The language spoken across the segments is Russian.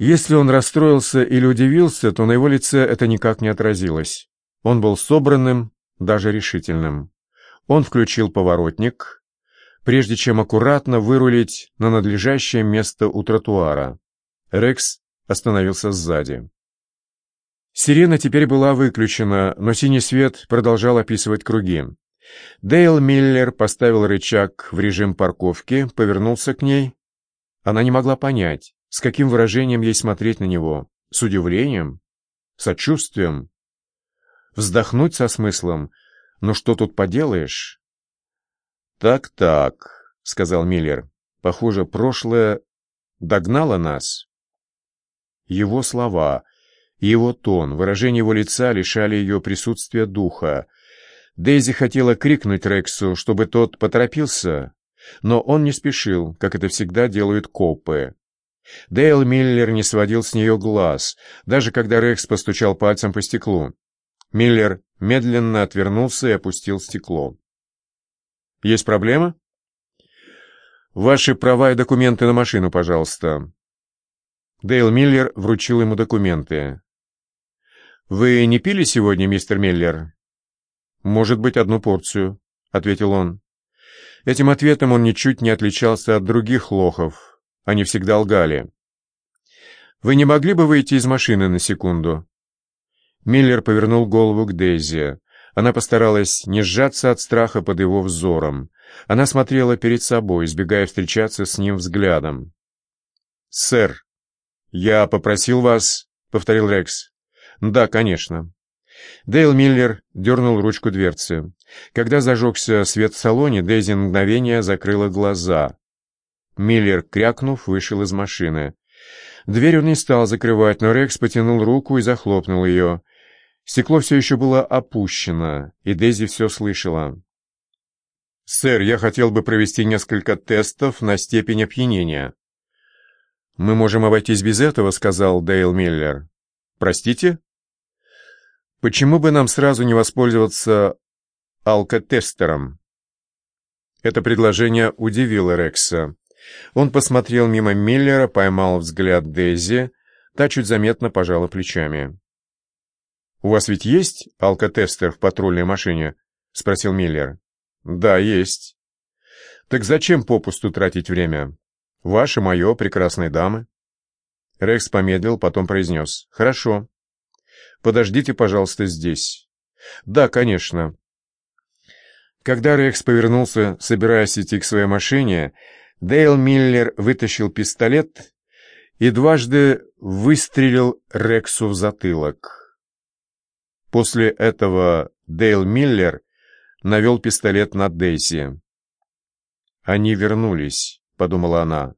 Если он расстроился или удивился, то на его лице это никак не отразилось. Он был собранным, даже решительным. Он включил поворотник, прежде чем аккуратно вырулить на надлежащее место у тротуара. Рекс остановился сзади. Сирена теперь была выключена, но синий свет продолжал описывать круги. Дейл Миллер поставил рычаг в режим парковки, повернулся к ней. Она не могла понять, с каким выражением ей смотреть на него. С удивлением? Сочувствием? Вздохнуть со смыслом? Ну что тут поделаешь? «Так-так», — сказал Миллер. «Похоже, прошлое догнало нас». Его слова, его тон, выражение его лица лишали ее присутствия духа. Дейзи хотела крикнуть Рексу, чтобы тот поторопился, но он не спешил, как это всегда делают копы. Дейл Миллер не сводил с нее глаз, даже когда Рекс постучал пальцем по стеклу. Миллер медленно отвернулся и опустил стекло. «Есть проблема?» «Ваши права и документы на машину, пожалуйста». Дейл Миллер вручил ему документы. «Вы не пили сегодня, мистер Миллер?» «Может быть, одну порцию», — ответил он. Этим ответом он ничуть не отличался от других лохов. Они всегда лгали. «Вы не могли бы выйти из машины на секунду?» Миллер повернул голову к Дейзи. Она постаралась не сжаться от страха под его взором. Она смотрела перед собой, избегая встречаться с ним взглядом. «Сэр, я попросил вас...» — повторил Рекс. «Да, конечно». Дейл Миллер дернул ручку дверцы. Когда зажегся свет в салоне, Дейзи мгновение закрыла глаза. Миллер, крякнув, вышел из машины. Дверь он не стал закрывать, но Рекс потянул руку и захлопнул ее. Стекло все еще было опущено, и Дейзи все слышала. «Сэр, я хотел бы провести несколько тестов на степень опьянения». «Мы можем обойтись без этого», — сказал Дейл Миллер. «Простите?» «Почему бы нам сразу не воспользоваться алкотестером?» Это предложение удивило Рекса. Он посмотрел мимо Миллера, поймал взгляд Дейзи, та чуть заметно пожала плечами. «У вас ведь есть алкотестер в патрульной машине?» — спросил Миллер. «Да, есть». «Так зачем попусту тратить время? Ваше, мое, прекрасные дамы». Рекс помедлил, потом произнес. «Хорошо. Подождите, пожалуйста, здесь». «Да, конечно». Когда Рекс повернулся, собираясь идти к своей машине, Дейл Миллер вытащил пистолет и дважды выстрелил Рексу в затылок. После этого Дейл Миллер навел пистолет на Дейзи. «Они вернулись», — подумала она.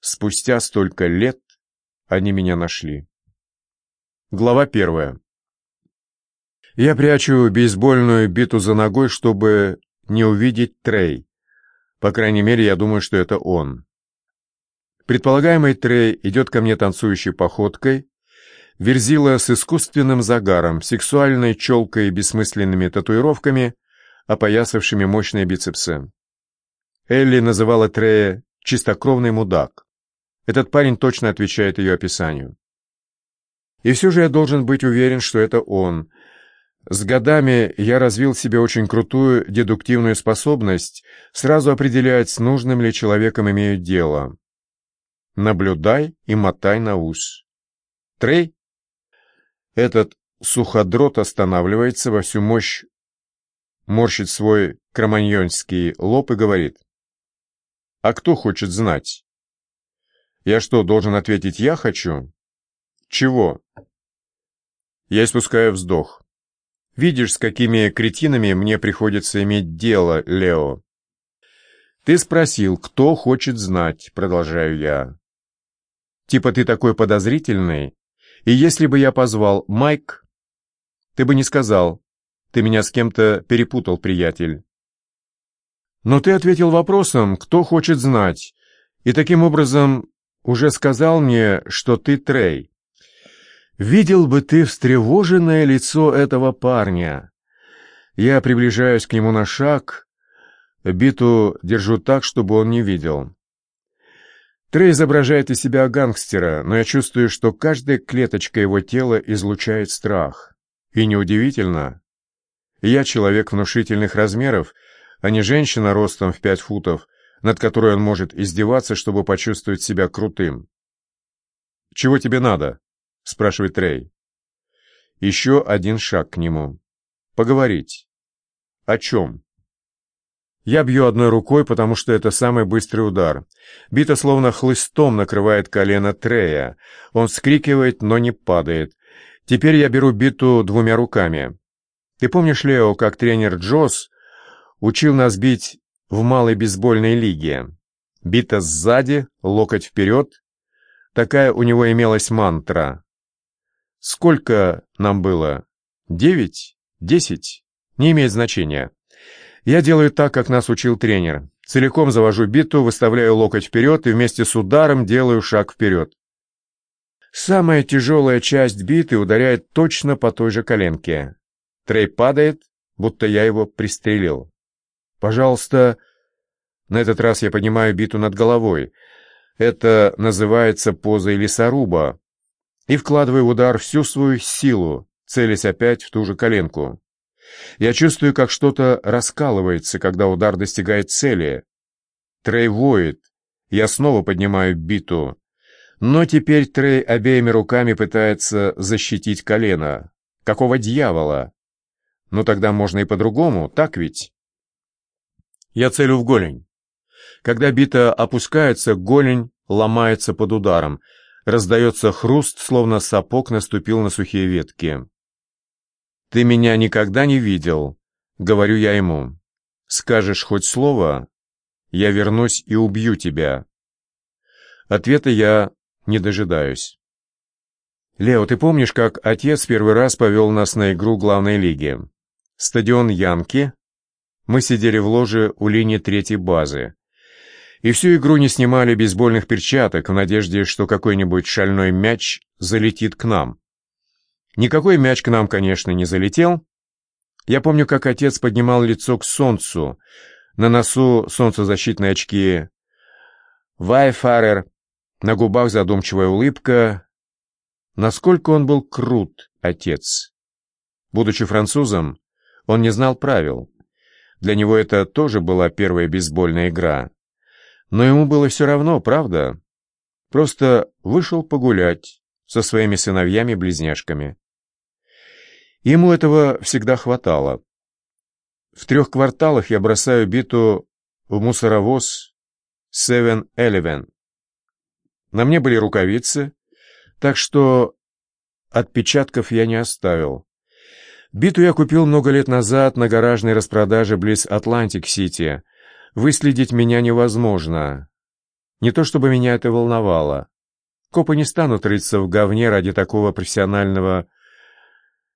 «Спустя столько лет они меня нашли». Глава первая. Я прячу бейсбольную биту за ногой, чтобы не увидеть Трей. По крайней мере, я думаю, что это он. Предполагаемый Трей идет ко мне танцующей походкой, Верзила с искусственным загаром, сексуальной челкой и бессмысленными татуировками, опоясавшими мощные бицепсы. Элли называла Трея «чистокровный мудак». Этот парень точно отвечает ее описанию. И все же я должен быть уверен, что это он. С годами я развил в себе очень крутую дедуктивную способность сразу определять, с нужным ли человеком имеют дело. Наблюдай и мотай на ус. Трей этот суходрот останавливается во всю мощь, морщит свой кроманьонский лоб и говорит. «А кто хочет знать?» «Я что, должен ответить «я хочу»?» «Чего?» Я испускаю вздох. «Видишь, с какими кретинами мне приходится иметь дело, Лео?» «Ты спросил, кто хочет знать», — продолжаю я. «Типа ты такой подозрительный, и если бы я позвал Майк, ты бы не сказал, ты меня с кем-то перепутал, приятель. Но ты ответил вопросом, кто хочет знать, и таким образом уже сказал мне, что ты Трей. Видел бы ты встревоженное лицо этого парня. Я приближаюсь к нему на шаг, биту держу так, чтобы он не видел. Трей изображает из себя гангстера, но я чувствую, что каждая клеточка его тела излучает страх. И неудивительно. Я человек внушительных размеров, а не женщина ростом в пять футов, над которой он может издеваться, чтобы почувствовать себя крутым. «Чего тебе надо?» — спрашивает Трей. Еще один шаг к нему. «Поговорить». «О чем?» Я бью одной рукой, потому что это самый быстрый удар. Бита словно хлыстом накрывает колено Трея. Он вскрикивает, но не падает. Теперь я беру биту двумя руками. Ты помнишь, Лео, как тренер Джос учил нас бить в малой бейсбольной лиге? Бита сзади, локоть вперед. Такая у него имелась мантра. Сколько нам было? Девять? Десять? Не имеет значения. Я делаю так, как нас учил тренер. Целиком завожу биту, выставляю локоть вперед и вместе с ударом делаю шаг вперед. Самая тяжелая часть биты ударяет точно по той же коленке. Трей падает, будто я его пристрелил. Пожалуйста, на этот раз я поднимаю биту над головой. Это называется позой лесоруба. И вкладываю удар всю свою силу, целясь опять в ту же коленку. Я чувствую, как что-то раскалывается, когда удар достигает цели. Трей воет. Я снова поднимаю биту. Но теперь Трей обеими руками пытается защитить колено. Какого дьявола? Ну тогда можно и по-другому, так ведь? Я целю в голень. Когда бита опускается, голень ломается под ударом. Раздается хруст, словно сапог наступил на сухие ветки. «Ты меня никогда не видел», — говорю я ему. «Скажешь хоть слово, я вернусь и убью тебя». Ответа я не дожидаюсь. «Лео, ты помнишь, как отец первый раз повел нас на игру главной лиги? Стадион Янки. Мы сидели в ложе у линии третьей базы. И всю игру не снимали бейсбольных перчаток в надежде, что какой-нибудь шальной мяч залетит к нам. Никакой мяч к нам, конечно, не залетел. Я помню, как отец поднимал лицо к солнцу. На носу солнцезащитные очки. Вайфарер. На губах задумчивая улыбка. Насколько он был крут, отец. Будучи французом, он не знал правил. Для него это тоже была первая бейсбольная игра. Но ему было все равно, правда? Просто вышел погулять со своими сыновьями-близняшками. Ему этого всегда хватало. В трех кварталах я бросаю биту в мусоровоз Seven Eleven. На мне были рукавицы, так что отпечатков я не оставил. Биту я купил много лет назад на гаражной распродаже близ Атлантик-Сити. Выследить меня невозможно. Не то чтобы меня это волновало. Копы не станут рыться в говне ради такого профессионального